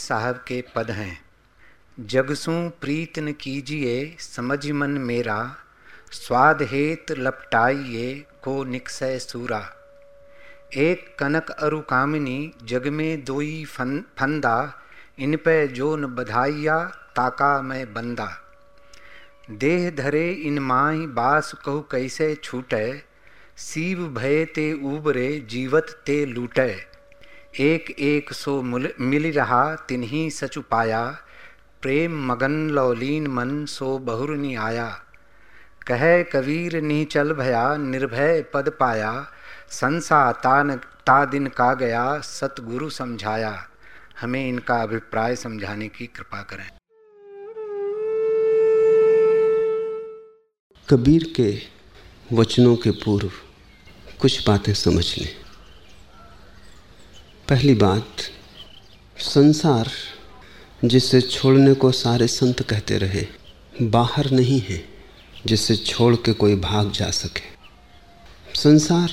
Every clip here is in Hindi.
साहब के पद हैं। जगसू प्रीत न कीजिए समझ मन मेरा। स्वाद हेत लपटाइए को निकसय सूरा। एक कनक अरु कामिनी जग में दोई फन, फंदा। इन पे जो न बधाइया ताका मैं बंदा। देह धरे इन माही बास कहु कैसे छूटे। सीव भय ते उबरे जीवत ते लूटे। एक एक सो मिल रहा तिन्ही सचु पाया प्रेम मगन लौलीन मन सो बहुरनी आया। कह कबीर नी चल भया, निर्भय पद पाया। संसा तान, ता दिन का गया, सतगुरु समझाया। हमें इनका अभिप्राय समझाने की कृपा करें। कबीर के वचनों के पूर्व कुछ बातें समझ लें। पहली बात, संसार जिसे छोड़ने को सारे संत कहते रहे, बाहर नहीं है जिसे छोड़ के कोई भाग जा सके। संसार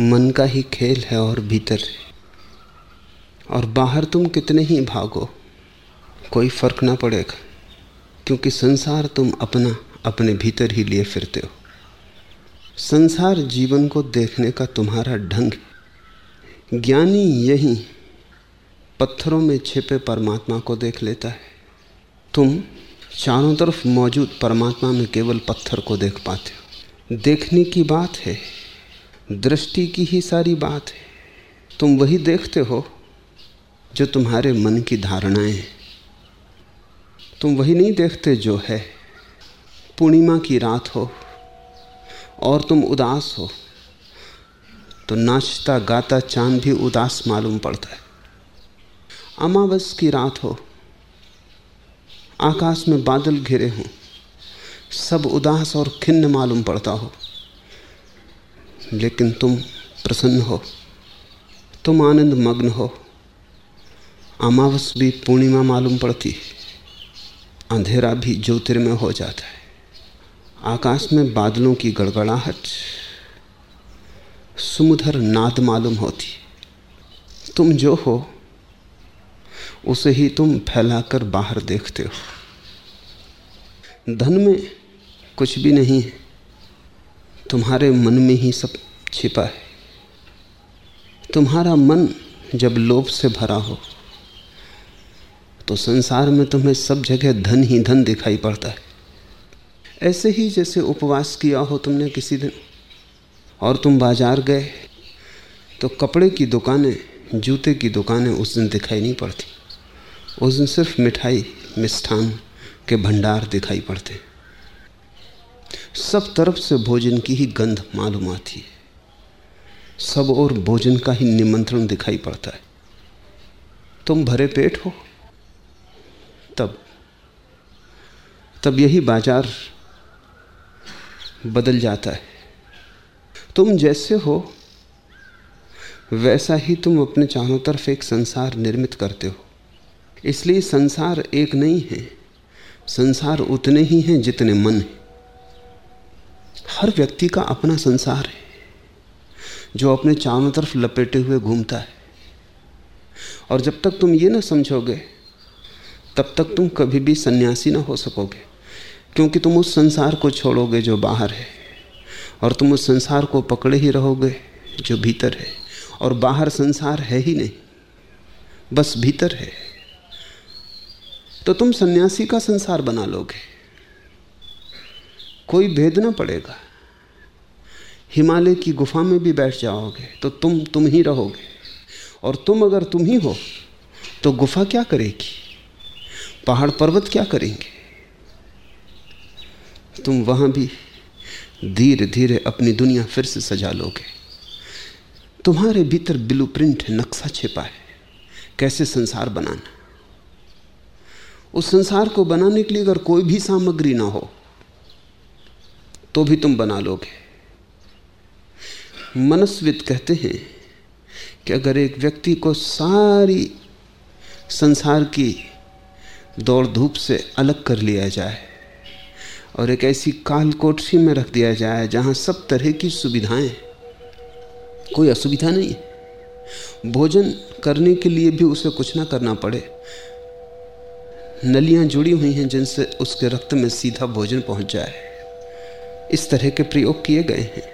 मन का ही खेल है और भीतर है। और बाहर तुम कितने ही भागो, कोई फ़र्क ना पड़ेगा, क्योंकि संसार तुम अपना, अपने भीतर ही लिए फिरते हो। संसार जीवन को देखने का तुम्हारा ढंग ज्ञानी यही पत्थरों में छिपे परमात्मा को देख लेता है। तुम चारों तरफ़ मौजूद परमात्मा में केवल पत्थर को देख पाते हो। देखने की बात है, दृष्टि की ही सारी बात है। तुम वही देखते हो जो तुम्हारे मन की धारणाएँ हैं। तुम वही नहीं देखते जो है। पूर्णिमा की रात हो और तुम उदास हो। तो नाचता, गाता, चाँद भी उदास मालूम पड़ता है। अमावस की रात हो। आकाश में बादल घिरे हों। सब उदास और खिन्न मालूम पड़ता हो। लेकिन तुम प्रसन्न हो। तुम आनंद मग्न हो। अमावस भी पूर्णिमा मालूम पड़ती अंधेरा भी ज्योतिर्मय हो जाता है। आकाश में बादलों की गड़गड़ाहट। सुमधर नाद मालूम होती। तुम जो हो, उसे ही तुम फैलाकर बाहर देखते हो। धन में कुछ भी नहीं है, तुम्हारे मन में ही सब छिपा है। तुम्हारा मन जब लोभ से भरा हो तो संसार में तुम्हें सब जगह धन ही धन दिखाई पड़ता है। ऐसे ही जैसे उपवास किया हो तुमने किसी दिन और तुम बाज़ार गए तो कपड़े की दुकानें, जूते की दुकानें उस दिन दिखाई नहीं पड़ती। उस दिन सिर्फ़ मिठाई, मिष्ठान के भंडार दिखाई पड़ते। सब तरफ़ से भोजन की ही गंध मालूम आती है। सब और भोजन का ही निमंत्रण दिखाई पड़ता है। तुम भरे पेट हो? तब तब यही बाज़ार बदल जाता है। तुम जैसे हो, वैसा ही तुम अपने चारों तरफ़ एक संसार निर्मित करते हो। इसलिए संसार एक नहीं है, संसार उतने ही हैं जितने मन हैं। हर व्यक्ति का अपना संसार है, जो अपने चारों तरफ़ लपेटे हुए घूमता है। और जब तक तुम ये ना समझोगे, तब तक तुम कभी भी सन्यासी ना हो सकोगे, क्योंकि तुम उस संसार को छोड़ोगे जो बाहर है। और तुम उस संसार को पकड़े ही रहोगे, जो भीतर है। और बाहर संसार है ही नहीं, बस भीतर है। तो तुम सन्यासी का संसार बना लोगे। कोई भेद ना पड़ेगा। हिमालय की गुफा में भी बैठ जाओगे तो तुम तुम ही रहोगे। और तुम अगर तुम ही हो तो गुफा क्या करेगी? पहाड़ पर्वत क्या करेंगे? तुम वहाँ भी धीरे धीरे अपनी दुनिया फिर से सजा लोगे। तुम्हारे भीतर ब्लू प्रिंट नक्शा छिपा है। कैसे संसार बनाना? उस संसार को बनाने के लिए अगर कोई भी सामग्री ना हो तो भी तुम बना लोगे। मनस्वित कहते हैं कि अगर एक व्यक्ति को सारी संसार की दौड़ धूप से अलग कर लिया जाए और एक ऐसी काल कोठरी में रख दिया जाए जहाँ सब तरह की सुविधाएँ कोई असुविधा नहीं भोजन करने के लिए भी उसे कुछ ना करना पड़े। नलियाँ जुड़ी हुई हैं जिनसे उसके रक्त में सीधा भोजन पहुँच जाए। इस तरह के प्रयोग किए गए हैं।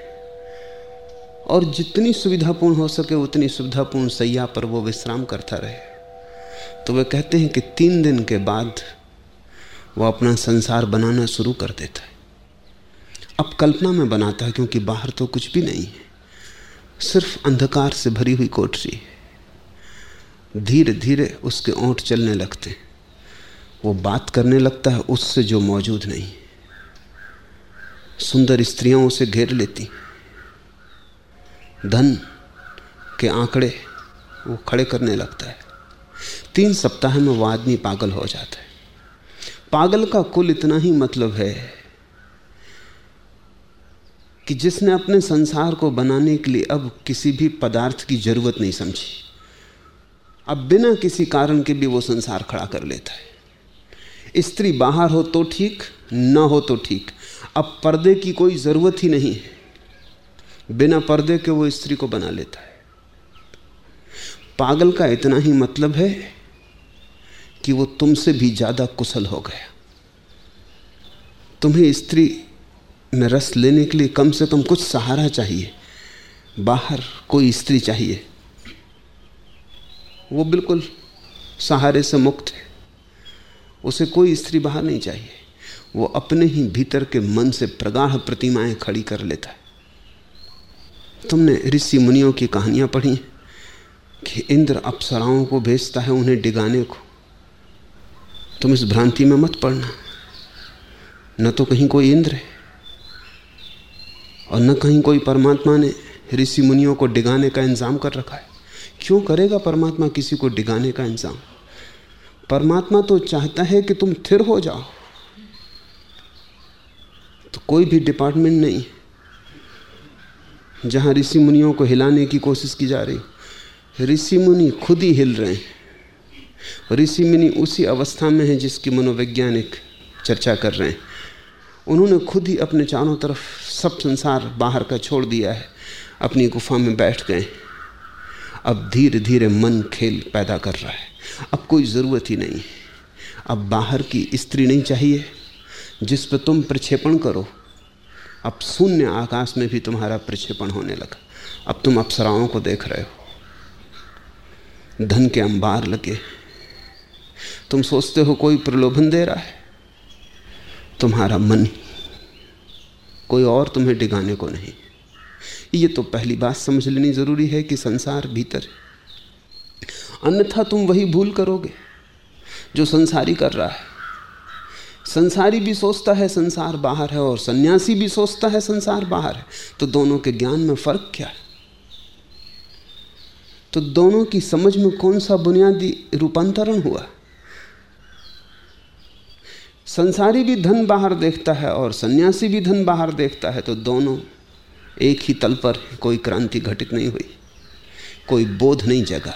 और जितनी सुविधापूर्ण हो सके उतनी सुविधापूर्ण सैया पर वो विश्राम करता रहे। तो वे कहते हैं कि तीन दिन के बाद वो अपना संसार बनाना शुरू कर देता है। अब कल्पना में बनाता है क्योंकि बाहर तो कुछ भी नहीं है। सिर्फ़ अंधकार से भरी हुई कोठरी है। धीरे धीरे उसके ओंठ चलने लगते हैं। वो बात करने लगता है, उससे जो मौजूद नहीं सुंदर स्त्रियाँ उसे घेर लेती धन के आंकड़े वो खड़े करने लगता है। तीन सप्ताह में वो आदमी पागल हो जाता है। पागल का कुल इतना ही मतलब है कि जिसने अपने संसार को बनाने के लिए अब किसी भी पदार्थ की ज़रूरत नहीं समझी, अब बिना किसी कारण के भी वो संसार खड़ा कर लेता है। स्त्री बाहर हो तो ठीक, ना हो तो ठीक। अब पर्दे की कोई ज़रूरत ही नहीं है। बिना पर्दे के वो स्त्री को बना लेता है। पागल का इतना ही मतलब है कि वो तुमसे भी ज़्यादा कुशल हो गया। तुम्हें स्त्री में रस लेने के लिए कम से कम कुछ सहारा चाहिए। बाहर कोई स्त्री चाहिए। वो बिल्कुल सहारे से मुक्त है। उसे कोई स्त्री बाहर नहीं चाहिए। वो अपने ही भीतर के मन से प्रगाढ़ प्रतिमाएँ खड़ी कर लेता है। तुमने ऋषि मुनियों की कहानियाँ पढ़ी कि इंद्र अप्सराओं को भेजता है उन्हें डिगाने को। तुम इस भ्रांति में मत पड़ना। न तो कहीं कोई इंद्र है, और न कहीं कोई परमात्मा ने ऋषि मुनियों को डिगाने का इंतज़ाम कर रखा है। क्यों करेगा परमात्मा किसी को डिगाने का इंतज़ाम? परमात्मा तो चाहता है कि तुम थिर हो जाओ। तो कोई भी डिपार्टमेंट नहीं जहाँ ऋषि मुनियों को हिलाने की कोशिश की जा रही। ऋषि मुनि खुद ही हिल रहे हैं। ऋषि मुनि उसी अवस्था में है जिसकी मनोवैज्ञानिक चर्चा कर रहे हैं। उन्होंने खुद ही अपने चारों तरफ़ सब संसार बाहर का छोड़ दिया है, अपनी गुफा में बैठ गए अब धीरे धीरे मन खेल पैदा कर रहा है। अब कोई ज़रूरत ही नहीं अब बाहर की स्त्री नहीं चाहिए, जिस पर तुम प्रक्षेपण करो। अब शून्य आकाश में भी तुम्हारा प्रक्षेपण होने लगा। अब तुम अप्सराओं को देख रहे हो। धन के अंबार लगे। तुम सोचते हो कोई प्रलोभन दे रहा है? तुम्हारा मन कोई और तुम्हें डिगाने को नहीं। ये तो पहली बात समझ लेनी ज़रूरी है कि संसार भीतर अन्यथा तुम वही भूल करोगे जो संसारी कर रहा है। संसारी भी सोचता है संसार बाहर है और सन्यासी भी सोचता है संसार बाहर है। तो दोनों के ज्ञान में फ़र्क क्या है? तो दोनों की समझ में कौन सा बुनियादी रूपांतरण हुआ? संसारी भी धन बाहर देखता है और सन्यासी भी धन बाहर देखता है तो दोनों एक ही तल पर कोई क्रांति घटित नहीं हुई, कोई बोध नहीं जगा,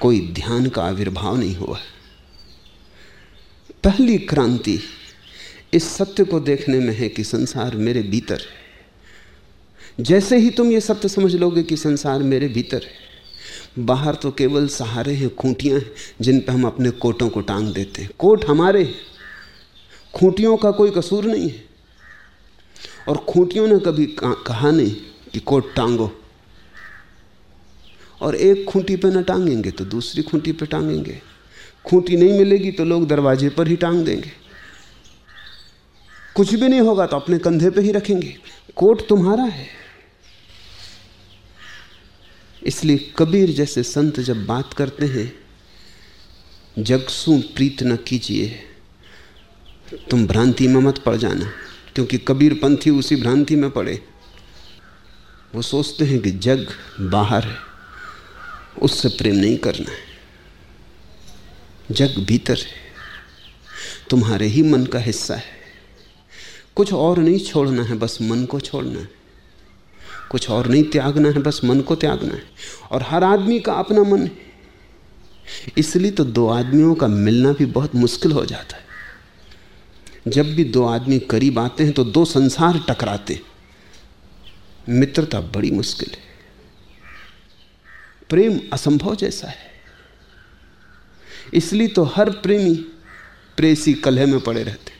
कोई ध्यान का आविर्भाव नहीं हुआ। पहली क्रांति इस सत्य को देखने में है कि संसार मेरे भीतर है। जैसे ही तुम ये सत्य समझ लोगे कि संसार मेरे भीतर है बाहर तो केवल सहारे हैं, खूंटियाँ हैं, जिन पर हम अपने कोटों को टांग देते हैं। कोट हमारे हैं। खूंटियों का कोई कसूर नहीं है। और खूंटियों ने कभी कहा नहीं कि कोट टांगो। और एक खूंटी पर न टांगेंगे तो दूसरी खूंटी पर टांगेंगे। खूंटी नहीं मिलेगी तो लोग दरवाजे पर ही टांग देंगे। कुछ भी नहीं होगा तो अपने कंधे पे ही रखेंगे। कोट तुम्हारा है। इसलिए कबीर जैसे संत जब बात करते हैं जगसू प्रीत न कीजिए। तुम भ्रांति में मत पड़ जाना, क्योंकि कबीर पंथी उसी भ्रांति में पड़े। वो सोचते हैं कि जग बाहर है, उससे प्रेम नहीं करना है। जग भीतर है, तुम्हारे ही मन का हिस्सा है। कुछ और नहीं छोड़ना है, बस मन को छोड़ना है। कुछ और नहीं, त्यागना है, बस मन को त्यागना है। और हर आदमी का अपना मन है। इसलिए तो दो आदमियों का मिलना भी बहुत मुश्किल हो जाता है। जब भी दो आदमी करीब आते हैं तो दो संसार टकराते मित्रता बड़ी मुश्किल है। प्रेम असंभव जैसा है। इसलिए तो हर प्रेमी प्रेसी कलह में पड़े रहते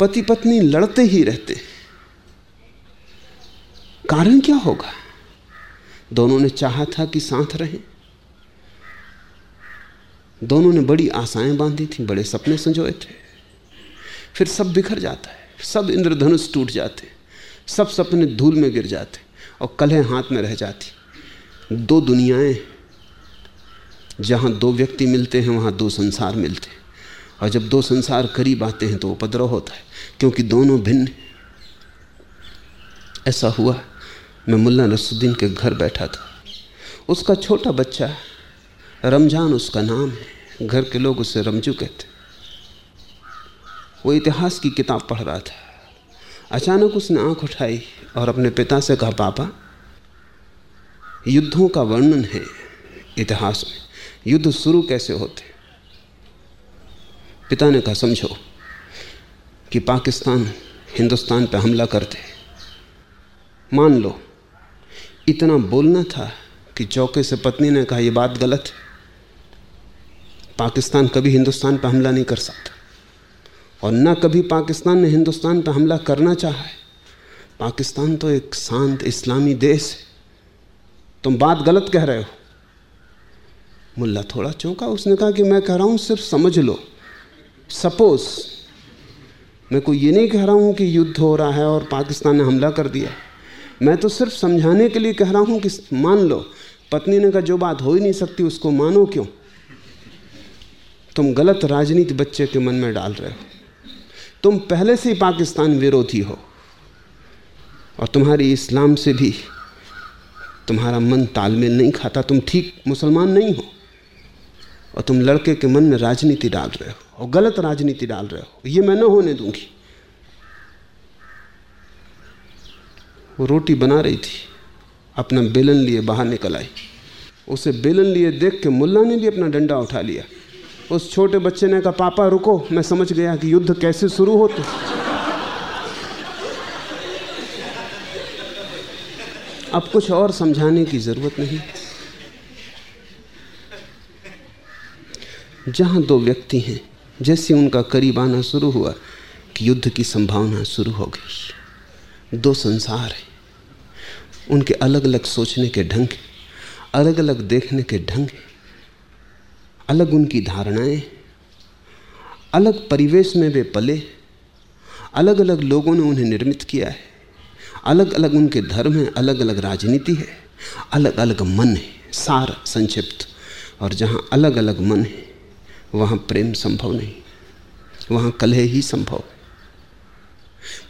पति पत्नी लड़ते ही रहते कारण क्या होगा? दोनों ने चाहा था कि साथ रहें। दोनों ने बड़ी आशाएँ बांधी थी, बड़े सपने संजोए थे। फिर सब बिखर जाता है, सब इंद्रधनुष टूट जाते सब सपने धूल में गिर जाते और कलह हाथ में रह जाती दो दुनियाएँ जहाँ दो व्यक्ति मिलते हैं, वहाँ दो संसार मिलते हैं। और जब दो संसार करीब आते हैं तो उपद्रव होता है, क्योंकि दोनों भिन्न ऐसा हुआ। मैं मुल्ला नसुद्दीन के घर बैठा था। उसका छोटा बच्चा, रमज़ान उसका नाम है। घर के लोग उसे रमजू कहते वो इतिहास की किताब पढ़ रहा था। अचानक उसने आँख उठाई और अपने पिता से कहा, पापा, युद्धों का वर्णन है इतिहास में। युद्ध शुरू कैसे होते? पिता ने कहा, समझो कि पाकिस्तान हिंदुस्तान पर हमला करते मान लो इतना बोलना था कि चौके से पत्नी ने कहा यह बात गलत है। पाकिस्तान कभी हिंदुस्तान पर हमला नहीं कर सकता। और न कभी पाकिस्तान ने हिंदुस्तान पर हमला करना चाहा है। पाकिस्तान तो एक शांत इस्लामी देश है। तुम बात गलत कह रहे हो। मुल्ला थोड़ा चौंका। उसने कहा कि मैं कह रहा हूँ, सिर्फ़ समझ लो। सपोज़ मैं कोई ये नहीं कह रहा हूँ कि युद्ध हो रहा है और पाकिस्तान ने हमला कर दिया। मैं तो सिर्फ़ समझाने के लिए कह रहा हूँ कि मान लो, पत्नी ने कहा, जो बात हो ही नहीं सकती, उसको मानो क्यों? तुम गलत राजनीति बच्चे के मन में डाल रहे हो। तुम पहले से ही पाकिस्तान विरोधी हो। और तुम्हारी इस्लाम से भी तुम्हारा मन तालमेल नहीं खाता। तुम ठीक मुसलमान नहीं हो। और तुम लड़के के मन में राजनीति डाल रहे हो और गलत राजनीति डाल रहे हो। ये मैं न होने दूँगी। वो रोटी बना रही थी, अपना बेलन लिए बाहर निकल आई। उसे बेलन लिए देख के मुल्ला ने भी अपना डंडा उठा लिया। उस छोटे बच्चे ने कहा, पापा, रुको, मैं समझ गया कि युद्ध कैसे शुरू होते अब कुछ और समझाने की ज़रूरत नहीं। जहाँ दो व्यक्ति हैं, जैसे उनका करीब आना शुरू हुआ कि युद्ध की संभावना शुरू हो गई। दो संसार हैं। उनके अलग अलग सोचने के ढंग अलग अलग देखने के ढंग अलग उनकी धारणाएँ अलग परिवेश में वे पले अलग अलग लोगों ने उन्हें निर्मित किया है अलग अलग उनके धर्म हैं अलग अलग राजनीति है अलग अलग मन है, सार संक्षिप्त, और जहाँ अलग अलग मन है, वहाँ प्रेम संभव नहीं, वहाँ कलह ही संभव है।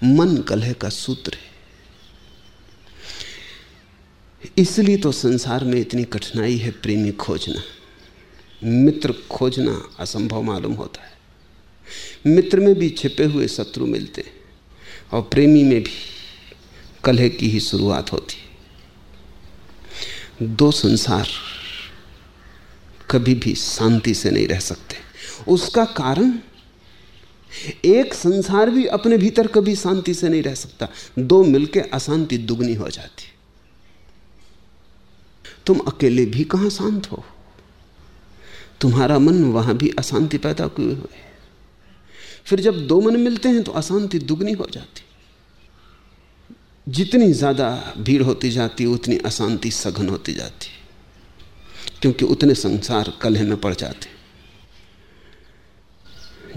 मन कलह का सूत्र है। इसलिए तो संसार में इतनी कठिनाई है प्रेमी खोजना। मित्र खोजना असंभव मालूम होता है। मित्र में भी छिपे हुए शत्रु मिलते और प्रेमी में भी कलह की ही शुरुआत होती दो संसार कभी भी शांति से नहीं रह सकते। उसका कारण एक संसार भी अपने भीतर कभी शांति से नहीं रह सकता। दो मिलके अशांति दुगनी हो जाती। तुम अकेले भी कहाँ शांत हो? तुम्हारा मन वहाँ भी अशांति पैदा क्यों हुए? फिर जब दो मन मिलते हैं तो अशांति दुगनी हो जाती। जितनी ज़्यादा भीड़ होती जाती, उतनी अशांति सघन होती जाती। क्योंकि उतने संसार कलह में पड़ जाते।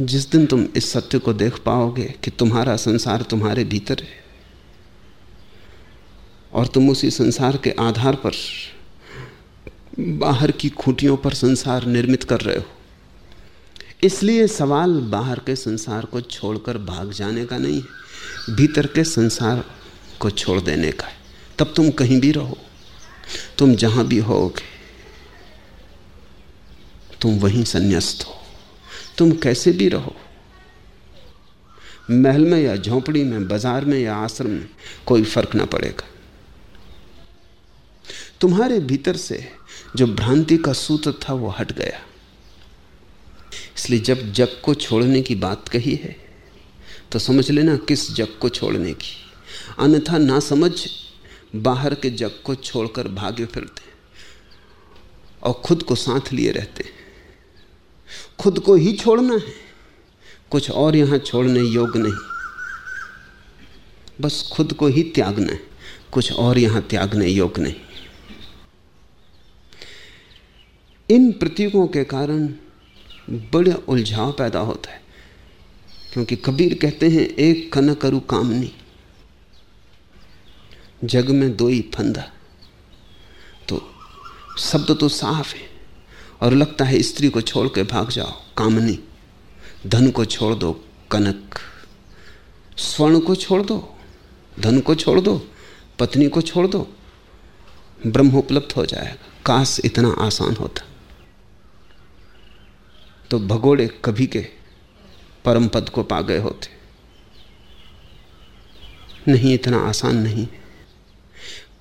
जिस दिन तुम इस सत्य को देख पाओगे कि तुम्हारा संसार तुम्हारे भीतर है, और तुम उसी संसार के आधार पर बाहर की खूंटियों पर संसार निर्मित कर रहे हो। इसलिए सवाल बाहर के संसार को छोड़कर भाग जाने का नहीं है, भीतर के संसार को छोड़ देने का है। तब तुम कहीं भी रहो, तुम जहाँ भी होगे, तुम वहीं संन्यास्त हो। तुम कैसे भी रहो। महल में या झोंपड़ी में, बाज़ार में या आश्रम में कोई फ़र्क ना पड़ेगा। तुम्हारे भीतर से जो भ्रांति का सूत्र था वो हट गया। इसलिए जब जग को छोड़ने की बात कही है तो समझ लेना किस जग को छोड़ने की। अन्यथा ना समझ, बाहर के जग को छोड़कर भागे फिरते और खुद को साथ लिए रहते। हैं खुद को ही छोड़ना है। कुछ और यहाँ छोड़ने योग्य नहीं। बस खुद को ही त्यागना है। कुछ और यहाँ त्यागने योग्य नहीं। इन प्रतीकों के कारण बड़ा उलझाव पैदा होता है। क्योंकि कबीर कहते हैं, एक कन करु कामनी। जग में दो ही फंदा। तो शब्द तो साफ़ है। और लगता है स्त्री को छोड़ के भाग जाओ। कामनी, धन को छोड़ दो, कनक। स्वर्ण को छोड़ दो, धन को छोड़ दो, पत्नी को छोड़ दो। ब्रह्म उपलब्ध हो जाएगा। काश इतना आसान होता। तो भगोड़े कभी के परम पद को पा गए होते। नहीं, इतना आसान नहीं।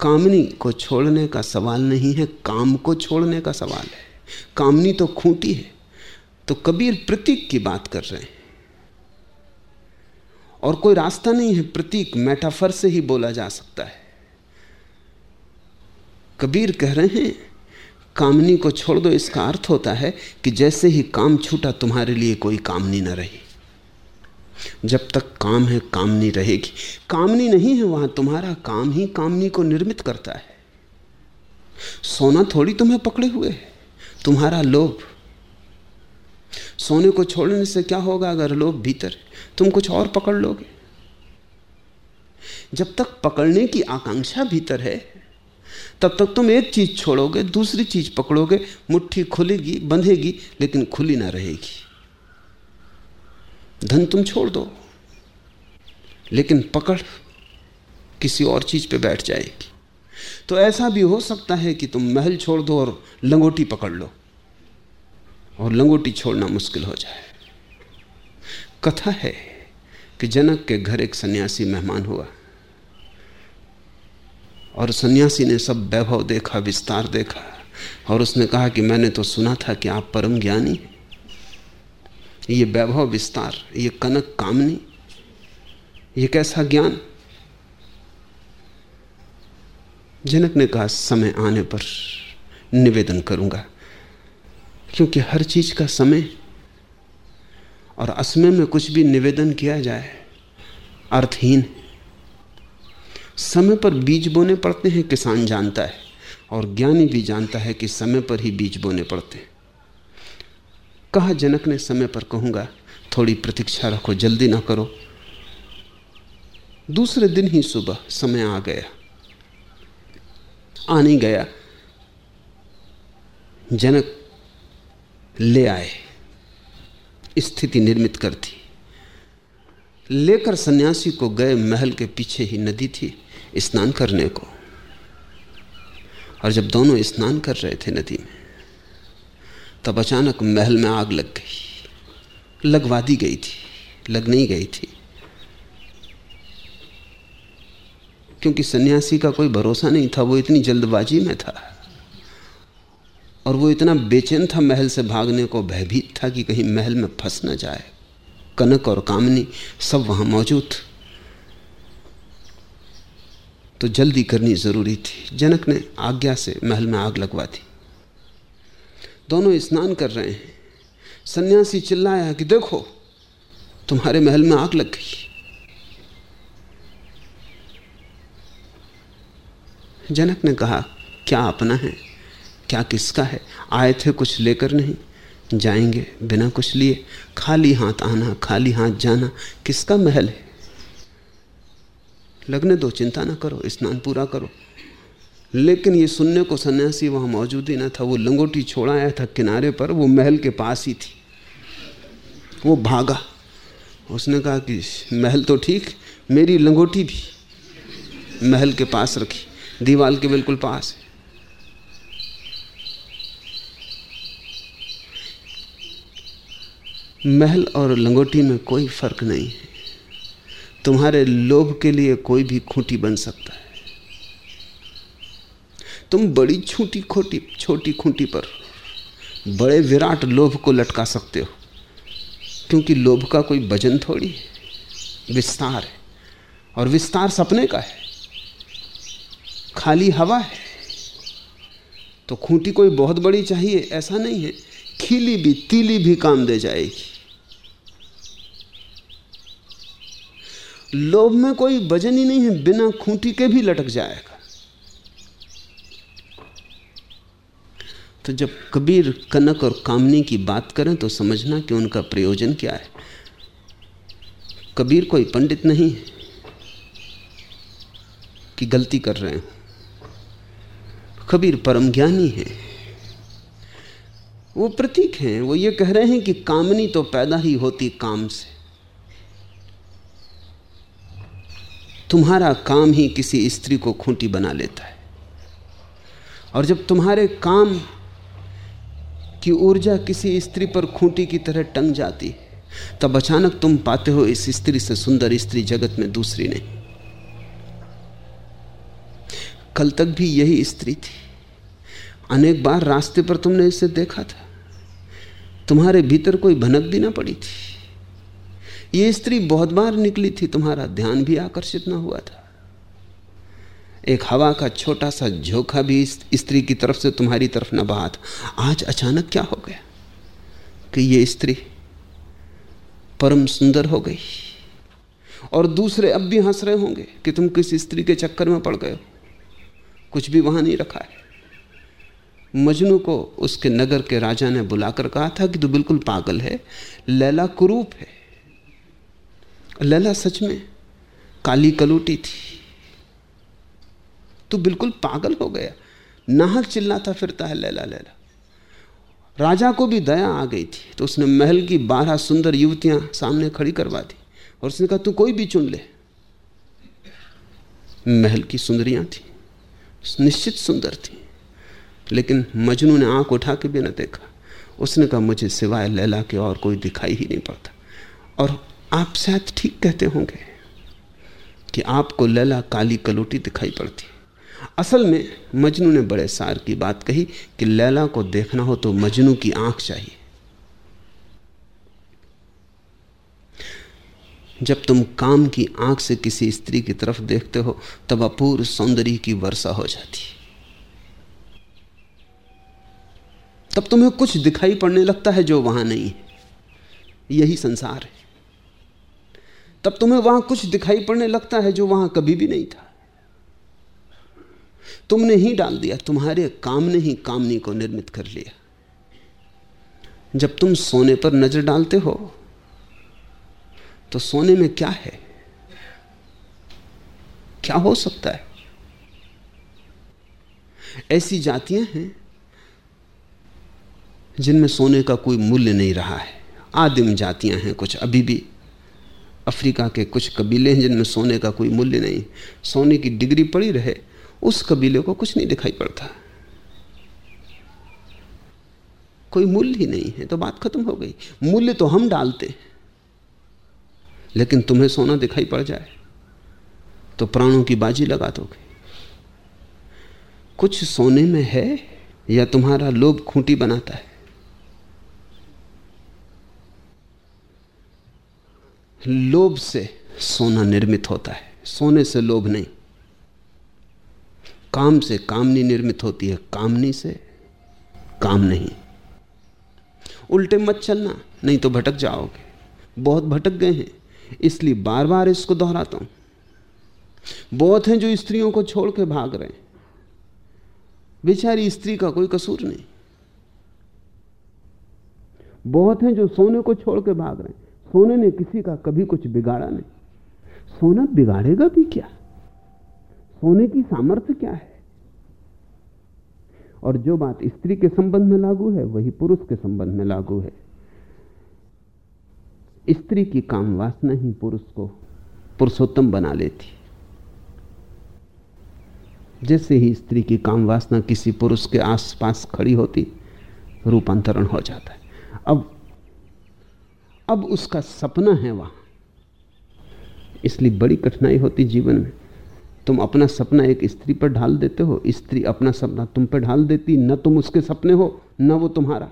कामनी को छोड़ने का सवाल नहीं है, काम को छोड़ने का सवाल है। कामनी तो खूंटी है तो कबीर प्रतीक की बात कर रहे हैं। और कोई रास्ता नहीं है प्रतीक, मेटाफर से ही बोला जा सकता है। कबीर कह रहे हैं, कामनी को छोड़ दो, इसका अर्थ होता है कि जैसे ही काम छूटा, तुम्हारे लिए कोई कामनी न रही। जब तक काम है, कामनी रहेगी। कामनी नहीं है वहाँ, तुम्हारा काम ही कामनी को निर्मित करता है। सोना थोड़ी तुम्हें पकड़े हुए है। तुम्हारा लोभ। सोने को छोड़ने से क्या होगा अगर लोभ भीतर है? तुम कुछ और पकड़ लोगे? जब तक पकड़ने की आकांक्षा भीतर है, तब तक तुम एक चीज़ छोड़ोगे, दूसरी चीज़ पकड़ोगे, मुट्ठी खुलेगी, बंधेगी, लेकिन खुली ना रहेगी। धन तुम छोड़ दो, लेकिन पकड़ किसी और चीज़ पे बैठ जाएगी। तो ऐसा भी हो सकता है कि तुम महल छोड़ दो और लंगोटी पकड़ लो और लंगोटी छोड़ना मुश्किल हो जाए। कथा है कि जनक के घर एक सन्यासी मेहमान हुआ और सन्यासी ने सब वैभव देखा, विस्तार देखा और उसने कहा कि मैंने तो सुना था कि आप परम ज्ञानी ये वैभव विस्तार, ये कनक कामनी, ये कैसा ज्ञान? जनक ने कहा, समय आने पर निवेदन करूँगा, क्योंकि हर चीज़ का समय और असमय में कुछ भी निवेदन किया जाए, अर्थहीन समय पर बीज बोने पड़ते हैं, किसान जानता है, और ज्ञानी भी जानता है कि समय पर ही बीज बोने पड़ते हैं। कहा जनक ने, समय पर कहूँगा, थोड़ी प्रतीक्षा रखो, जल्दी ना करो। दूसरे दिन ही सुबह समय आ गया। आ नहीं गया। जनक ले आए। स्थिति निर्मित कर लेकर सन्यासी को गए महल के पीछे ही नदी थी स्नान करने को। और जब दोनों स्नान कर रहे थे नदी में, तब अचानक महल में आग लग गई। लगवा दी गई थी, लग नहीं गई थी। क्योंकि सन्यासी का कोई भरोसा नहीं था, वो इतनी जल्दबाजी में था। और वो इतना बेचैन था महल से भागने को, भयभीत था कि कहीं महल में फंस ना जाए। कनक और कामनी सब वहाँ मौजूद। तो जल्दी करनी ज़रूरी थी। जनक ने आज्ञा से महल में आग लगवा दी। दोनों स्नान कर रहे हैं। सन्यासी चिल्लाया कि देखो, तुम्हारे महल में आग लग गई। जनक ने कहा, क्या अपना है? क्या किसका है? आए थे कुछ लेकर नहीं। जाएँगे बिना कुछ लिए। खाली हाथ आना, खाली हाथ जाना, किसका महल है? लगने दो, चिंता ना करो, स्नान पूरा करो। लेकिन ये सुनने को सन्यासी वहाँ मौजूद ही ना था। वो लंगोटी छोड़ा आया था किनारे पर, वो महल के पास ही थी। वो भागा। उसने कहा कि, महल तो ठीक, मेरी लंगोटी भी महल के पास रखी। दीवाल के बिल्कुल पास है। महल और लंगोटी में कोई फ़र्क नहीं है। तुम्हारे लोभ के लिए कोई भी खूंटी बन सकता है। तुम बड़ी छोटी खोटी, छोटी खूंटी पर बड़े विराट लोभ को लटका सकते हो, क्योंकि लोभ का कोई वज़न थोड़ी है। विस्तार है, और विस्तार सपने का है। खाली हवा है तो खूंटी कोई बहुत बड़ी चाहिए, ऐसा नहीं है। खीली भी, तीली भी काम दे जाएगी। लोभ में कोई वज़न ही नहीं है, बिना खूंटी के भी लटक जाएगा। तो जब कबीर, कनक और कामनी की बात करें तो समझना कि उनका प्रयोजन क्या है। कबीर कोई पंडित नहीं है कि गलती कर रहे हैं। कबीर परम ज्ञानी है। वो प्रतीक हैं। वो ये कह रहे हैं कि कामनी तो पैदा ही होती काम से। तुम्हारा काम ही किसी स्त्री को खूंटी बना लेता है। और जब तुम्हारे काम की ऊर्जा किसी स्त्री पर खूंटी की तरह टंग जाती तब अचानक तुम पाते हो इस स्त्री से सुंदर स्त्री जगत में दूसरी नहीं। कल तक भी यही स्त्री थी। अनेक बार रास्ते पर तुमने इसे देखा था। तुम्हारे भीतर कोई भनक भी ना पड़ी थी। ये स्त्री बहुत बार निकली थी, तुम्हारा ध्यान भी आकर्षित ना हुआ था। एक हवा का छोटा सा झोंका भी स्त्री की तरफ़ से तुम्हारी तरफ़ न बहा था। आज अचानक क्या हो गया कि ये स्त्री परम सुंदर हो गई? और दूसरे अब भी हंस रहे होंगे कि तुम किस स्त्री के चक्कर में पड़ गए हो? कुछ भी वहाँ नहीं रखा है। मजनू को उसके नगर के राजा ने बुलाकर कहा था कि तू बिल्कुल पागल है, लैला कुरूप है। लैला सच में काली कलूटी थी। तू बिल्कुल पागल हो गया। नाहक चिल्लाता फिरता है लैला लैला। राजा को भी दया आ गई थी तो उसने महल की बारह सुंदर युवतियाँ सामने खड़ी करवा दी और उसने कहा, तू कोई भी चुन ले। महल की सुंदरियाँ थी। निश्चित सुंदर थी। लेकिन मजनू ने आँख उठा के भी न देखा। उसने कहा, मुझे सिवाय लैला के और कोई दिखाई ही नहीं पड़ता। और आप शायद ठीक कहते होंगे कि आपको लैला काली कलोटी दिखाई पड़ती। असल में मजनू ने बड़े सार की बात कही कि लैला को देखना हो तो मजनू की आँख चाहिए। जब तुम काम की आँख से किसी स्त्री की तरफ़ देखते हो, तब अपूर्व सौंदर्य की वर्षा हो जाती। तब तुम्हें कुछ दिखाई पड़ने लगता है जो वहाँ नहीं है। यही संसार है। तब तुम्हें वहाँ कुछ दिखाई पड़ने लगता है जो वहाँ कभी भी नहीं था। तुमने ही डाल दिया, तुम्हारे काम ने ही कामनी को निर्मित कर लिया। जब तुम सोने पर नज़र डालते हो तो सोने में क्या है? क्या हो सकता है? ऐसी जातियाँ हैं जिनमें सोने का कोई मूल्य नहीं रहा है। आदिम जातियाँ हैं कुछ, अभी भी अफ्रीका के कुछ कबीले हैं जिनमें सोने का कोई मूल्य नहीं। सोने की डिग्री पड़ी रहे, उस कबीले को कुछ नहीं दिखाई पड़ता। कोई मूल्य ही नहीं है तो बात खत्म हो गई। मूल्य तो हम डालते हैं। लेकिन तुम्हें सोना दिखाई पड़ जाए तो प्राणों की बाजी लगा दोगे। कुछ सोने में है या तुम्हारा लोभ खूंटी बनाता है? लोभ से सोना निर्मित होता है, सोने से लोभ नहीं। काम से कामनी निर्मित होती है, कामनी से काम नहीं। उल्टे मत चलना, नहीं तो भटक जाओगे। बहुत भटक गए हैं। इसलिए बार बार इसको दोहराता हूँ। बहुत हैं जो स्त्रियों को छोड़ के भाग रहे हैं। बेचारी स्त्री का कोई कसूर नहीं। बहुत हैं जो सोने को छोड़ के भाग रहे हैं। सोने ने किसी का कभी कुछ बिगाड़ा नहीं। सोना बिगाड़ेगा भी क्या? सोने की सामर्थ्य क्या है? और जो बात स्त्री के संबंध में लागू है, वही पुरुष के संबंध में लागू है। स्त्री की काम वासना ही पुरुष को पुरुषोत्तम बना लेती। जैसे ही स्त्री की काम वासना किसी पुरुष के आसपास खड़ी होती, रूपांतरण हो जाता है। अब अब उसका सपना है वहाँ। इसलिए बड़ी कठिनाई होती जीवन में। तुम अपना सपना एक स्त्री पर ढाल देते हो, स्त्री अपना सपना तुम पर ढाल देती, न तुम उसके सपने हो, न वो तुम्हारा।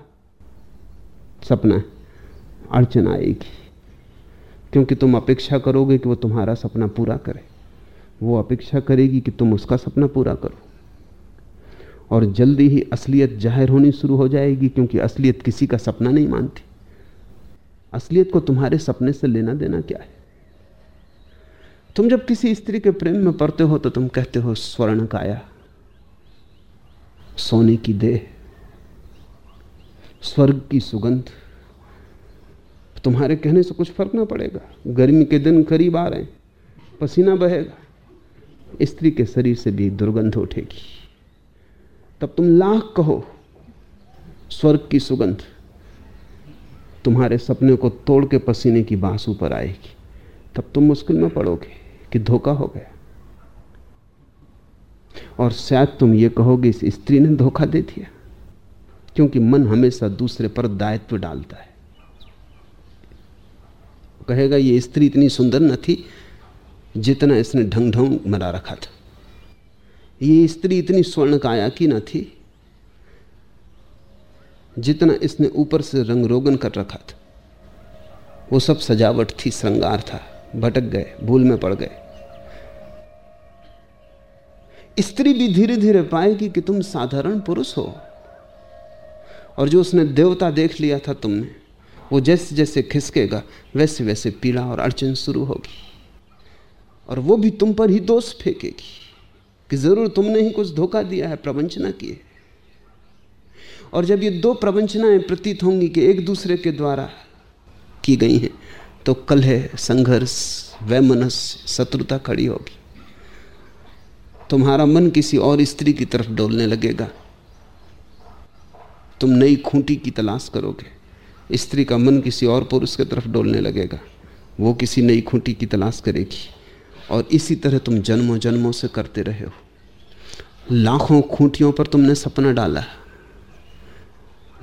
सपना अड़चन आएगी। क्योंकि तुम अपेक्षा करोगे कि वो तुम्हारा सपना पूरा करे। वो अपेक्षा करेगी कि तुम उसका सपना पूरा करो। और जल्दी ही असलियत ज़ाहिर होनी शुरू हो जाएगी क्योंकि असलियत किसी का सपना नहीं मानती। असलियत को तुम्हारे सपने से लेना देना क्या है? तुम जब किसी स्त्री के प्रेम में पड़ते हो तो तुम कहते हो, स्वर्ण काया, सोने की देह, स्वर्ग की सुगंध तुम्हारे कहने से कुछ फ़र्क ना पड़ेगा। गर्मी के दिन करीब आ रहे हैं, पसीना बहेगा। स्त्री के शरीर से भी दुर्गंध उठेगी। तब तुम लाख कहो, स्वर्ग की सुगंध तुम्हारे सपने को तोड़ के पसीने की बाँस ऊपर आएगी। तब तुम मुश्किल में पड़ोगे कि धोखा हो गया। और शायद तुम ये कहोगे, इस स्त्री ने धोखा दे दिया, क्योंकि मन हमेशा दूसरे पर दायित्व डालता है। कहेगा, ये स्त्री इतनी सुंदर न थी जितना इसने ढंग ढंग मरा रखा था। ये स्त्री इतनी स्वर्ण काया की न थी जितना इसने ऊपर से रंग रोगन कर रखा था। वो सब सजावट थी, श्रृंगार था, भटक गए, भूल में पड़ गए। स्त्री भी धीरे धीरे पाएगी कि तुम साधारण पुरुष हो और जो उसने देवता देख लिया था तुमने वो जैसे जैसे खिसकेगा, वैसे वैसे पीड़ा और अड़चन शुरू होगी। और वो भी तुम पर ही दोष फेंकेगी कि ज़रूर तुमने ही कुछ धोखा दिया है, प्रवंचना किए और जब ये दो प्रवंचनाएँ प्रतीत होंगी कि एक दूसरे के द्वारा की गई हैं तो कलह संघर्ष, वैमनस, शत्रुता खड़ी होगी। तुम्हारा मन किसी और स्त्री की तरफ़ डोलने लगेगा। तुम नई खूंटी की तलाश करोगे। स्त्री का मन किसी और पुरुष की तरफ़ डोलने लगेगा। वो किसी नई खूंटी की तलाश करेगी। और इसी तरह तुम जन्मों जन्मों से करते रहे हो। लाखों खूंटियों पर तुमने सपना डाला।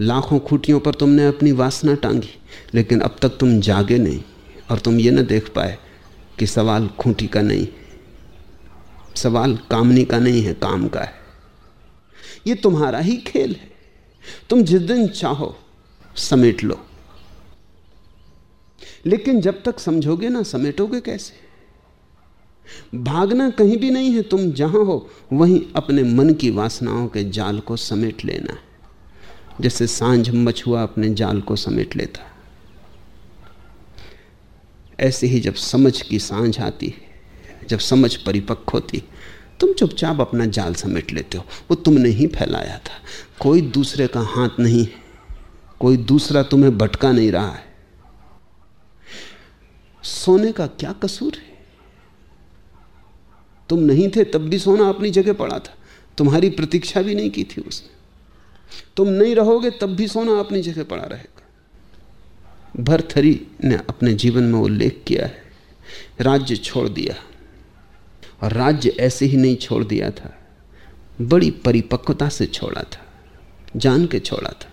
लाखों खूंटियों पर तुमने अपनी वासना टांगी। लेकिन अब तक तुम जागे नहीं और तुम ये न देख पाए कि सवाल खूंटी का नहीं, सवाल कामनी का नहीं है, काम का है। ये तुम्हारा ही खेल है। तुम जिस दिन चाहो समेट लो। लेकिन जब तक समझोगे ना, समेटोगे कैसे? भागना कहीं भी नहीं है, तुम जहाँ हो, वहीं अपने मन की वासनाओं के जाल को समेट लेना है। जैसे साँझ मछुआ अपने जाल को समेट लेता ऐसे ही जब समझ की साँझ आती है, जब समझ परिपक्व होती तुम चुपचाप अपना जाल समेट लेते हो। वो तुमने ही फैलाया था। कोई दूसरे का हाथ नहीं है। कोई दूसरा तुम्हें भटका नहीं रहा है। सोने का क्या कसूर है? तुम नहीं थे, तब भी सोना अपनी जगह पड़ा था। तुम्हारी प्रतीक्षा भी नहीं की थी उसने। तुम नहीं रहोगे, तब भी सोना अपनी जगह पड़ा रहेगा। भरथरी ने अपने जीवन में उल्लेख किया है। राज्य छोड़ दिया। और राज्य ऐसे ही नहीं छोड़ दिया था। बड़ी परिपक्वता से छोड़ा था। जान के छोड़ा था।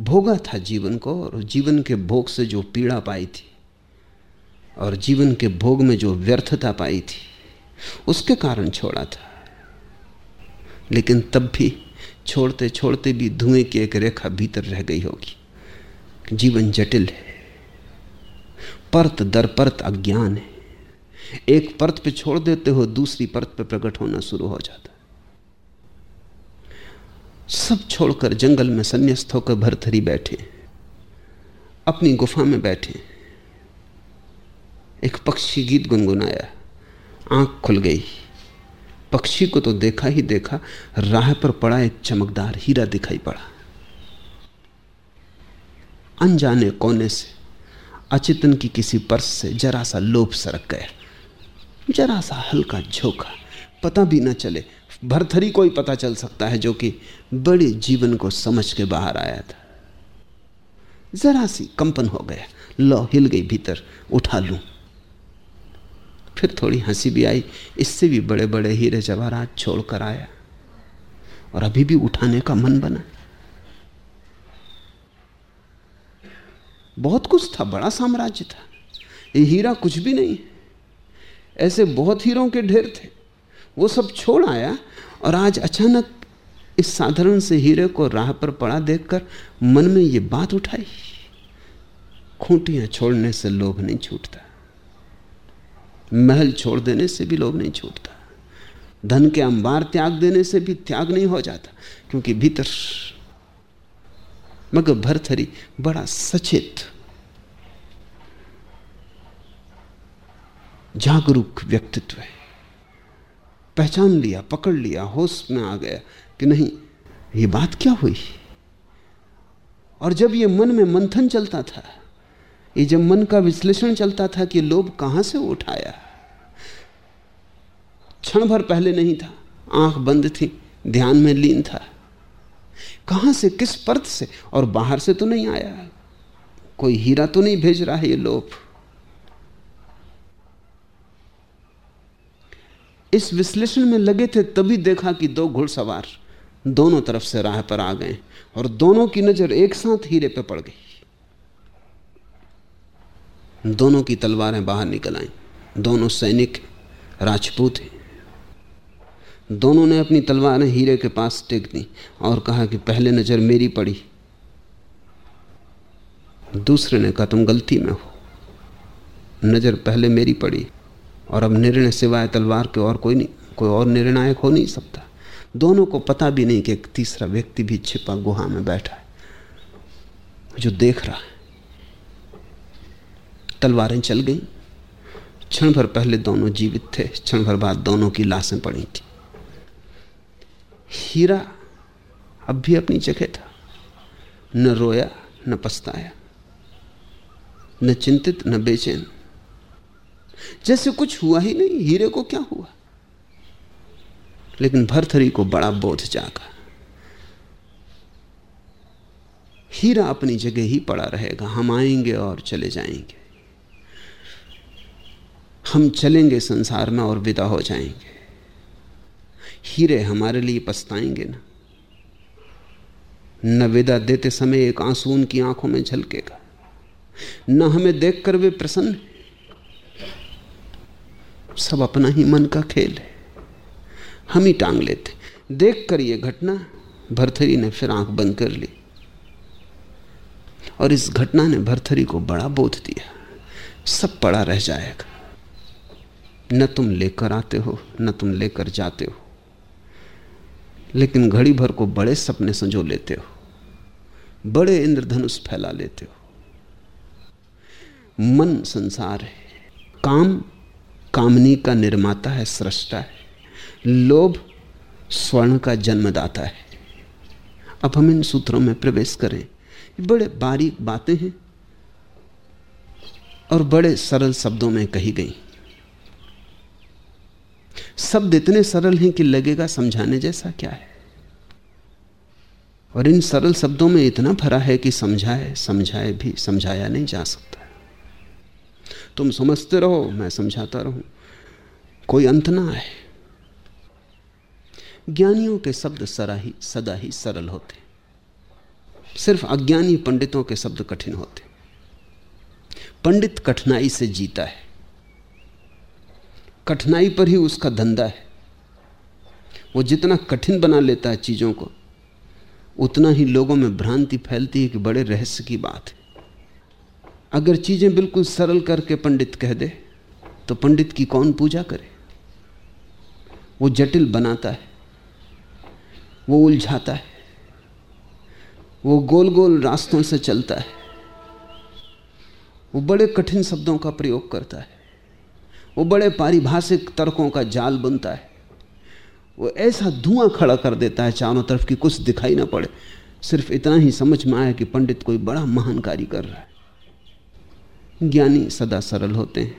भोगा था जीवन को और जीवन के भोग से जो पीड़ा पाई थी और जीवन के भोग में जो व्यर्थता पाई थी, उसके कारण छोड़ा था। लेकिन तब भी छोड़ते छोड़ते भी धुएँ की एक रेखा भीतर रह गई होगी। जीवन जटिल है। परत दर परत अज्ञान है। एक परत पे छोड़ देते हो, दूसरी परत पे प्रकट होना शुरू हो जाता सब छोड़कर जंगल में संन्यास्त होकर भरथरी बैठे, अपनी गुफा में बैठे। एक पक्षी गीत गुनगुनाया, आँख खुल गई। पक्षी को तो देखा ही देखा, राह पर पड़ा एक चमकदार हीरा दिखाई पड़ा। अनजाने कोने से, अचेतन की किसी पर्स से जरा सा लोभ सरक गया। जरा सा हल्का झोंका, पता भी ना चले भरथरी को ही पता चल सकता है जो कि बड़े जीवन को समझ के बाहर आया था। जरा सी कंपन हो गया। लो, हिल गई भीतर, उठा लूँ। फिर थोड़ी हँसी भी आई। इससे भी बड़े बड़े हीरे जवाहरात छोड़कर आया। और अभी भी उठाने का मन बना। बहुत कुछ था, बड़ा साम्राज्य था। ये हीरा कुछ भी नहीं। ऐसे बहुत हीरों के ढेर थे। वो सब छोड़ आया और आज अचानक इस साधारण से हीरे को राह पर पड़ा देखकर मन में ये बात उठाई, खूंटियाँ छोड़ने से लोभ नहीं छूटता, महल छोड़ देने से भी लोभ नहीं छूटता, धन के अंबार त्याग देने से भी त्याग नहीं हो जाता, क्योंकि भीतर मगर भरथरी बड़ा सचेत, जागरूक व्यक्तित्व है। पहचान लिया, पकड़ लिया, होश में आ गया कि नहीं, ये बात क्या हुई? और जब ये मन में मंथन चलता था, ये जब मन का विश्लेषण चलता था कि लोभ कहाँ से उठाया क्षण भर पहले नहीं था, आँख बंद थी, ध्यान में लीन था, कहाँ से, किस परत से, और बाहर से तो नहीं आया, कोई हीरा तो नहीं भेज रहा है ये लोभ। इस विश्लेषण में लगे थे तभी देखा कि दो घुड़सवार दोनों तरफ़ से राह पर आ गए और दोनों की नज़र एक साथ हीरे पर पड़ गई। दोनों की तलवारें बाहर निकल आई। दोनों सैनिक राजपूत हैं। दोनों ने अपनी तलवारें हीरे के पास टेक दी और कहा कि पहले नज़र मेरी पड़ी। दूसरे ने कहा, तुम गलती में हो। नज़र पहले मेरी पड़ी। और अब निर्णय सिवाय तलवार के और कोई नहीं, कोई और निर्णायक हो नहीं सकता। दोनों को पता भी नहीं कि एक तीसरा व्यक्ति भी छिपा गुहा में बैठा है, जो देख रहा है। तलवारें चल गई। क्षण भर पहले दोनों जीवित थे, क्षण भर बाद दोनों की लाशें पड़ी थी। हीरा अब भी अपनी जगह था, न रोया, न पछताया, न चिंतित, न बेचैन। जैसे कुछ हुआ ही नहीं, हीरे को क्या हुआ? लेकिन भरथरी को बड़ा बोध जागा। हीरा अपनी जगह ही पड़ा रहेगा, हम आएँगे और चले जाएँगे। हम चलेंगे संसार में और विदा हो जाएँगे। हीरे हमारे लिए पछताएँगे ना। न विदा देते समय एक आँसू उनकी आँखों में झलकेगा। न हमें देखकर वे प्रसन्न सब अपना ही मन का खेल है। हम ही टांग लेते। देख कर ये घटना भरथरी ने फिर आँख बंद कर ली। और इस घटना ने भरथरी को बड़ा बोध दिया। सब पड़ा रह जाएगा। न तुम लेकर आते हो, न तुम लेकर जाते हो। लेकिन घड़ी भर को बड़े सपने संजो लेते हो। बड़े इंद्रधनुष फैला लेते हो। मन संसार है। काम कामनी का निर्माता है, सृष्टा है। लोभ स्वर्ण का जन्मदाता है। अब हम इन सूत्रों में प्रवेश करें। बड़े बारीक बातें हैं और बड़े सरल शब्दों में कही गई। शब्द इतने सरल हैं कि लगेगा समझाने जैसा क्या है। और इन सरल शब्दों में इतना भरा है कि समझाए समझाए भी समझाया नहीं जा सकता। तुम समझते रहो, मैं समझाता रहूँ। कोई अंत ना आए। ज्ञानियों के शब्द सरा ही सदा ही सरल होते। सिर्फ़ अज्ञानी पंडितों के शब्द कठिन होते। पंडित कठिनाई से जीता है। कठिनाई पर ही उसका धंधा है। वो जितना कठिन बना लेता है चीज़ों को, उतना ही लोगों में भ्रांति फैलती है कि बड़े रहस्य की बात है। अगर चीज़ें बिल्कुल सरल करके पंडित कह दे तो पंडित की कौन पूजा करे? वो जटिल बनाता है, वो उलझाता है, वो गोल गोल रास्तों से चलता है, वो बड़े कठिन शब्दों का प्रयोग करता है, वो बड़े पारिभाषिक तर्कों का जाल बनता है, वो ऐसा धुआँ खड़ा कर देता है चारों तरफ़ कि कुछ दिखाई ना पड़े। सिर्फ़ इतना ही समझ में आया कि पंडित कोई बड़ा महान कार्य कर रहा है। ज्ञानी सदा सरल होते हैं।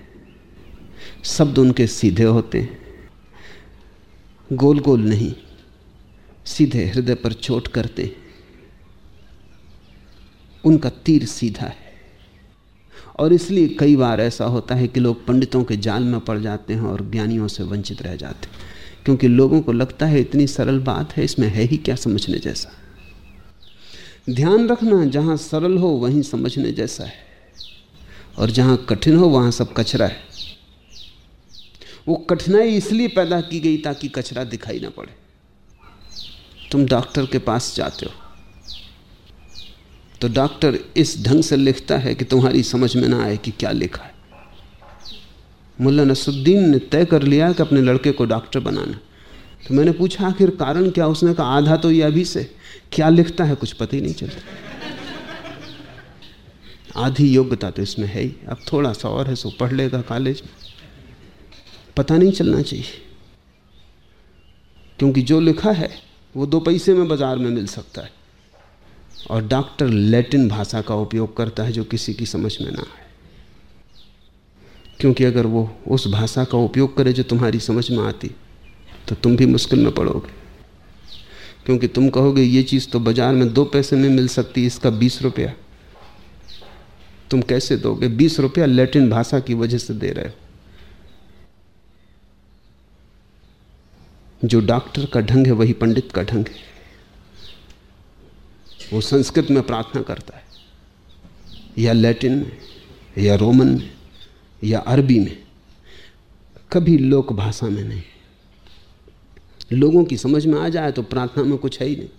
शब्द उनके सीधे होते हैं। गोल गोल नहीं, सीधे हृदय पर चोट करते हैं। उनका तीर सीधा है। और इसलिए कई बार ऐसा होता है कि लोग पंडितों के जाल में पड़ जाते हैं और ज्ञानियों से वंचित रह जाते हैं। क्योंकि लोगों को लगता है इतनी सरल बात है, इसमें है ही क्या समझने जैसा? ध्यान रखना, जहाँ सरल हो, वहीं समझने जैसा है। और जहाँ कठिन हो वहाँ सब कचरा है। वो कठिनाई इसलिए पैदा की गई ताकि कचरा दिखाई ना पड़े। तुम डॉक्टर के पास जाते हो। तो डॉक्टर इस ढंग से लिखता है कि तुम्हारी समझ में ना आए कि क्या लिखा है। मुल्ला नसुद्दीन ने तय कर लिया कि अपने लड़के को डॉक्टर बनाना। तो मैंने पूछा, आखिर कारण क्या? उसने कहा, आधा तो ये अभी से। क्या लिखता है कुछ पता ही नहीं चलता। आधी योग्यता तो इसमें है ही। अब थोड़ा सा और है, सो पढ़ लेगा कॉलेज। पता नहीं चलना चाहिए। क्योंकि जो लिखा है, वो दो पैसे में बाज़ार में मिल सकता है। और डॉक्टर लैटिन भाषा का उपयोग करता है, जो किसी की समझ में ना आए। क्योंकि अगर वो उस भाषा का उपयोग करे जो तुम्हारी समझ में आती तो तुम भी मुश्किल में पड़ोगे। क्योंकि तुम कहोगे, ये चीज़ तो बाज़ार में दो पैसे में मिल सकती इसका बीस रुपया। तुम कैसे दोगे? बीस रुपया लैटिन भाषा की वजह से दे रहे हो। जो डॉक्टर का ढंग है, वही पंडित का ढंग है। वो संस्कृत में प्रार्थना करता है। या लैटिन में, या रोमन में, या अरबी में। कभी लोक भाषा में नहीं। लोगों की समझ में आ जाए तो प्रार्थना में कुछ है ही नहीं।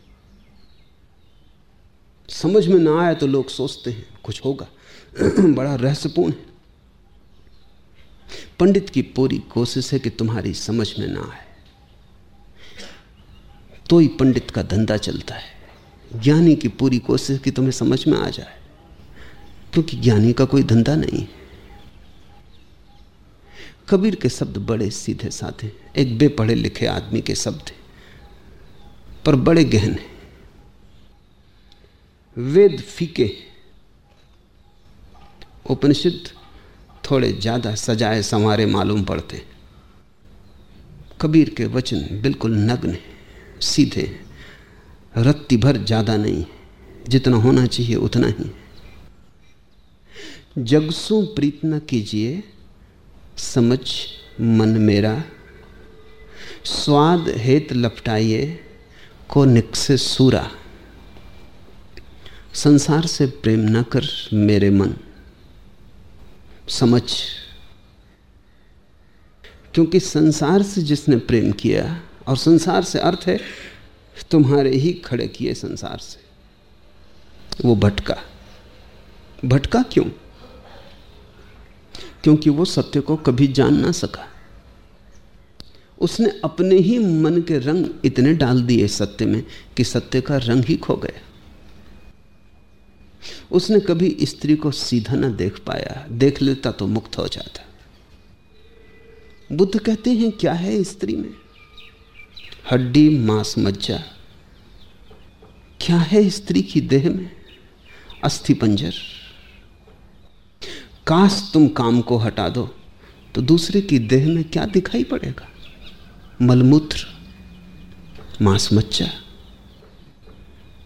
समझ में ना आए तो लोग सोचते हैं, कुछ होगा। बड़ा रहस्यपूर्ण। है पंडित की पूरी कोशिश है कि तुम्हारी समझ में ना आए। तो ही पंडित का धंधा चलता है। ज्ञानी की पूरी कोशिश कि तुम्हें समझ में आ जाए। क्योंकि ज्ञानी का कोई धंधा नहीं कबीर के शब्द बड़े सीधे साधे एक बेपढ़े लिखे आदमी के शब्द पर बड़े गहन है। वेद फीके उपनिषद थोड़े ज़्यादा सजाए संवारे मालूम पड़ते। कबीर के वचन बिल्कुल नग्न सीधे रत्ती भर ज़्यादा नहीं, जितना होना चाहिए उतना ही। जगसु प्रीत न कीजिए, समझ मन मेरा। स्वाद हेत लपटाइए, को निकसे सूरा। संसार से प्रेम न कर मेरे मन। समझ। क्योंकि संसार से जिसने प्रेम किया, और संसार से अर्थ है, तुम्हारे ही खड़े किए संसार से। वो भटका। भटका क्यों? क्योंकि वो सत्य को कभी जान ना सका। उसने अपने ही मन के रंग इतने डाल दिए सत्य में कि सत्य का रंग ही खो गया। उसने कभी स्त्री को सीधा ना देख पाया। देख लेता तो मुक्त हो जाता। बुद्ध कहते हैं, क्या है स्त्री में? हड्डी, मांस, मज्जा। क्या है स्त्री की देह में? अस्थि पंजर। काश तुम काम को हटा दो तो दूसरे की देह में क्या दिखाई पड़ेगा? मलमूत्र, मांस मच्चा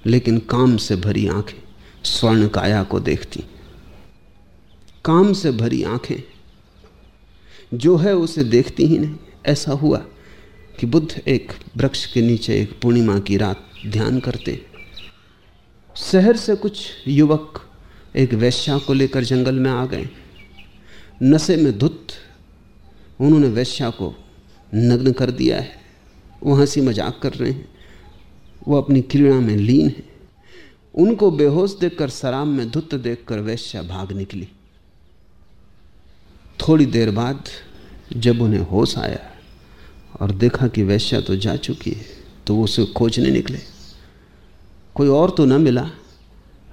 लेकिन काम से भरी आँखें। स्वर्ण काया को देखती। काम से भरी आँखें। जो है उसे देखती ही नहीं। ऐसा हुआ कि बुद्ध एक वृक्ष के नीचे एक पूर्णिमा की रात ध्यान करते। शहर से कुछ युवक एक वैश्या को लेकर जंगल में आ गए। नशे में धुत उन्होंने वैश्या को नग्न कर दिया है। वो हँसी मज़ाक कर रहे हैं। वो अपनी क्रीड़ा में लीन है। उनको बेहोश देखकर शराब में धुत देखकर वैश्या भाग निकली। थोड़ी देर बाद जब उन्हें होश आया और देखा कि वैश्या तो जा चुकी है तो वो उसे खोजने निकले। कोई और तो ना मिला।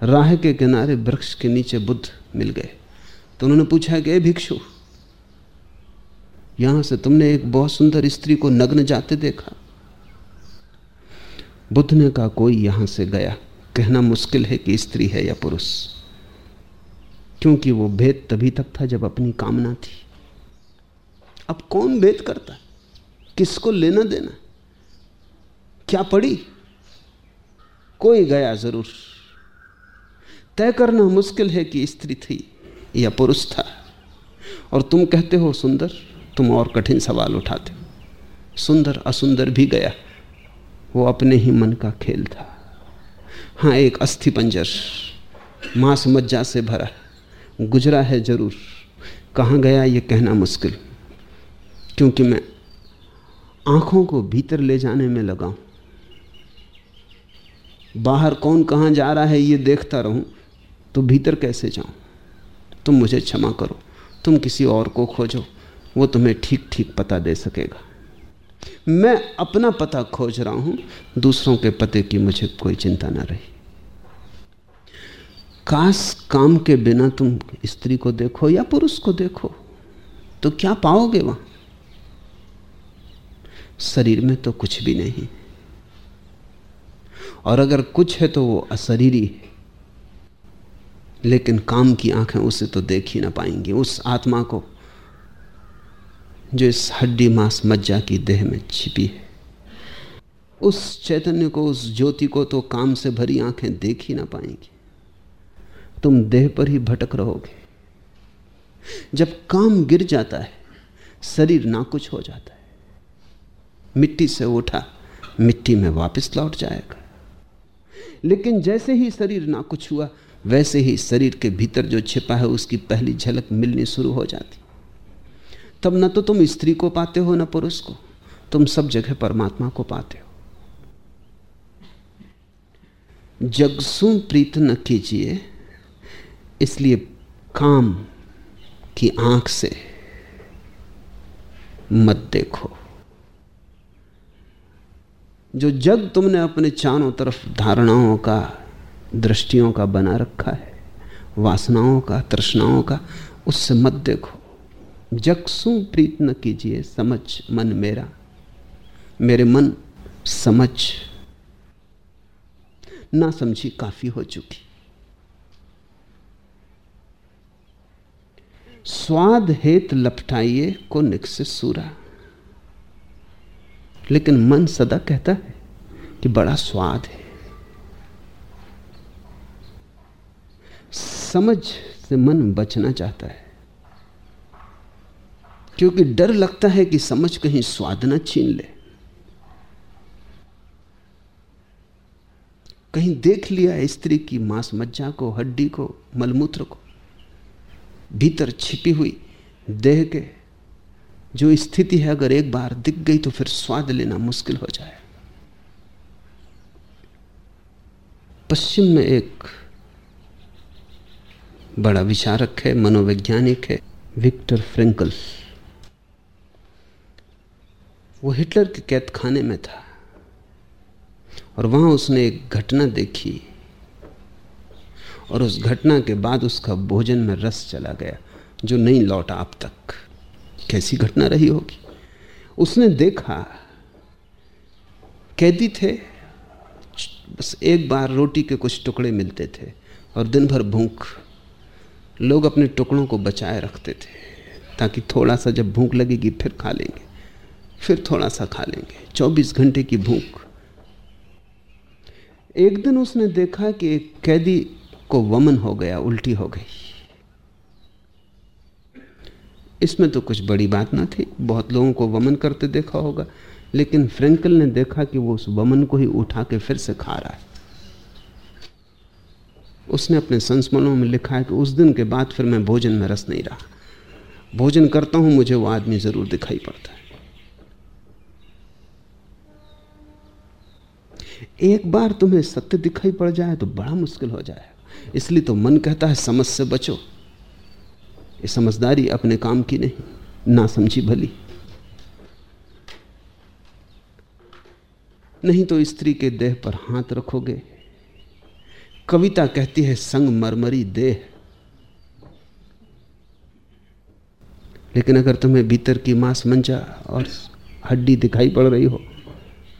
राह के किनारे वृक्ष के नीचे बुद्ध मिल गए। तो उन्होंने पूछा कि भिक्षु, यहाँ से तुमने एक बहुत सुंदर स्त्री को नग्न जाते देखा? बुद्ध ने कहा, कोई यहाँ से गया। कहना मुश्किल है कि स्त्री है या पुरुष। क्योंकि वो भेद तभी तक था जब अपनी कामना थी। अब कौन भेद करता? किसको लेना देना? क्या पड़ी? कोई गया ज़रूर। तय करना मुश्किल है कि स्त्री थी या पुरुष था। और तुम कहते हो, सुंदर, तुम और कठिन सवाल उठाते हो। सुंदर, असुंदर भी गया। वो अपने ही मन का खेल था। हाँ एक अस्थि पंजर। मांस मज्जा से भरा। गुजरा है ज़रूर। कहाँ गया ये कहना मुश्किल। क्योंकि मैं आँखों को भीतर ले जाने में लगा हूँ। बाहर कौन कहाँ जा रहा है ये देखता रहूँ। तो भीतर कैसे जाऊँ? तुम मुझे क्षमा करो। तुम किसी और को खोजो। वो तुम्हें ठीक ठीक पता दे सकेगा। मैं अपना पता खोज रहा हूँ, दूसरों के पते की मुझे कोई चिंता ना रही। काश काम के बिना तुम स्त्री को देखो या पुरुष को देखो तो क्या पाओगे वहाँ? शरीर में तो कुछ भी नहीं। और अगर कुछ है तो वो अशरीरी है। लेकिन काम की आँखें उसे तो देख ही ना पाएँगी, उस आत्मा को जो इस हड्डी मांस मज्जा की देह में छिपी है। उस चैतन्य को, उस ज्योति को तो काम से भरी आँखें देख ही ना पाएँगी। तुम देह पर ही भटक रहोगे। जब काम गिर जाता है, शरीर ना कुछ हो जाता है। मिट्टी से उठा, मिट्टी में वापस लौट जाएगा। लेकिन जैसे ही शरीर ना कुछ हुआ, वैसे ही शरीर के भीतर जो छिपा है, उसकी पहली झलक मिलनी शुरू हो जाती। तब न तो तुम स्त्री को पाते हो, न पुरुष को। तुम सब जगह परमात्मा को पाते हो। जगसु प्रीत न कीजिए, इसलिए काम की आँख से मत देखो। जो जग तुमने अपने चारों तरफ़ धारणाओं का, दृष्टियों का बना रखा है, वासनाओं का, तृष्णाओं का, उससे मत देखो। जगसु प्रीत न कीजिए समझ मन मेरा। मेरे मन समझ ना समझी काफ़ी हो चुकी। स्वाद हेत लपटाइए को निकसे सूरा। लेकिन मन सदा कहता है कि बड़ा स्वाद है। समझ से मन बचना चाहता है। क्योंकि डर लगता है कि समझ कहीं स्वाद ना छीन ले। कहीं देख लिया स्त्री की मांस मज्जा को, हड्डी को, मलमूत्र को, भीतर छिपी हुई देह के जो स्थिति है, अगर एक बार दिख गई तो फिर स्वाद लेना मुश्किल हो जाए। पश्चिम में एक बड़ा विचारक है, मनोवैज्ञानिक है, विक्टर फ्रेंकल। वो हिटलर के कैद खाने में था। और वहाँ उसने एक घटना देखी। और उस घटना के बाद उसका भोजन में रस चला गया, जो नहीं लौटा अब तक। कैसी घटना रही होगी? उसने देखा, कैदी थे, बस एक बार रोटी के कुछ टुकड़े मिलते थे, और दिन भर भूख। लोग अपने टुकड़ों को बचाए रखते थे, ताकि थोड़ा सा जब भूख लगेगी, फिर खा लेंगे। फिर थोड़ा सा खा लेंगे। 24 घंटे की भूख। एक दिन उसने देखा कि एक कैदी को वमन हो गया, उल्टी हो गई। इसमें तो कुछ बड़ी बात ना थी। बहुत लोगों को वमन करते देखा होगा, लेकिन फ्रेंकल ने देखा कि वो उस वमन को ही उठा के फिर से खा रहा है। उसने अपने संस्मरणों में लिखा है कि उस दिन के बाद फिर मैं भोजन में रस नहीं रहा। भोजन करता हूँ, मुझे वो आदमी ज़रूर दिखाई पड़ता एक बार तुम्हें सत्य दिखाई पड़ जाए तो बड़ा मुश्किल हो जाए इसलिए तो मन कहता है, समझ से बचो। ये समझदारी अपने काम की नहीं, ना समझी भली। नहीं तो स्त्री के देह पर हाथ रखोगे। कविता कहती है, संग मरमरी देह। लेकिन अगर तुम्हें भीतर की मांस मंजा और हड्डी दिखाई पड़ रही हो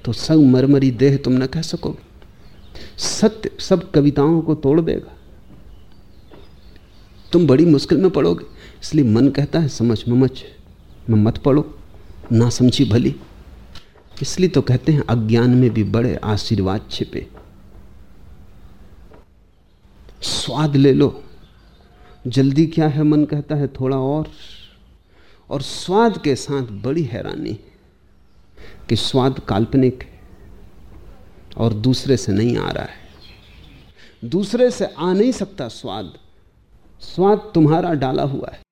तो संग मरमरी देह तुम न कह सकोगे। सत्य सब कविताओं को तोड़ देगा। तुम बड़ी मुश्किल में पड़ोगे। इसलिए मन कहता है, समझ ममच, में मत पढ़ो ना समझी भली। इसलिए तो कहते हैं, अज्ञान में भी बड़े आशीर्वाद छिपे। स्वाद ले लो। जल्दी क्या है, मन कहता है, थोड़ा और। और स्वाद के साथ बड़ी हैरानी। कि स्वाद काल्पनिक है और दूसरे से नहीं आ रहा है। दूसरे से आ नहीं सकता स्वाद। स्वाद तुम्हारा डाला हुआ है।